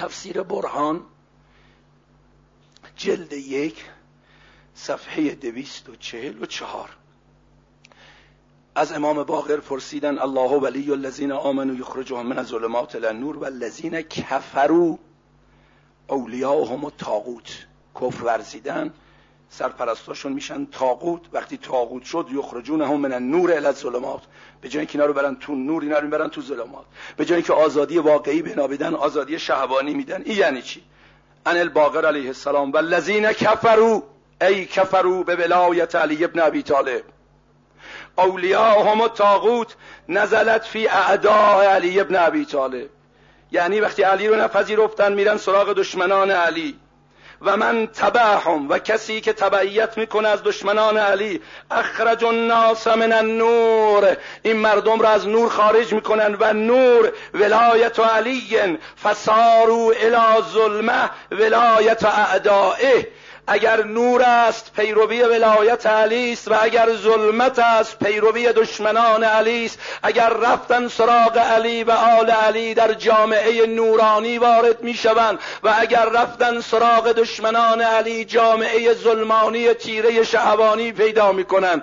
تفسیر برهان جلد یک صفحه دویست و چهل و چهار. از امام باقر پرسیدن الله ولی الذین آمنوا یخرجهم من الظلمات الى النور و الذین کفروا اولیاءهم الطاغوت. کفر ورزیدن سرپرستاشون میشن. تاغوت وقتی تاغوت شد یخرجون هم من النور الی الظلمات. به جای اینکه اینا برن تو نور اینا رو تو ظلمات. به جای اینکه آزادی واقعی بنا بدن آزادی شهوانی میدن. این یعنی چی؟ ان الباقر علیه السلام و الذین کفروا ای کفروا به ولایت علی ابن ابی طالب. اولیاءهم الطاغوت نزلت فی اعداء علی ابن ابی طالب. یعنی وقتی علی رو نپذیرفتن میرن سراغ دشمنان علی. و من تبعهم و کسی که تبعیت می‌کنه از دشمنان علی اخرج الناس من النور. این مردم را از نور خارج می‌کنن و نور ولایت علی فسارو الى ظلمه ولایت اعدائه. اگر نور است پیروی ولایت علی است و اگر ظلمت است پیروی دشمنان علی است. اگر رفتن سراغ علی و آل علی در جامعه نورانی وارد می‌شوند و اگر رفتن سراغ دشمنان علی جامعه ظلمانی تیره شهوانی پیدا می‌کنند.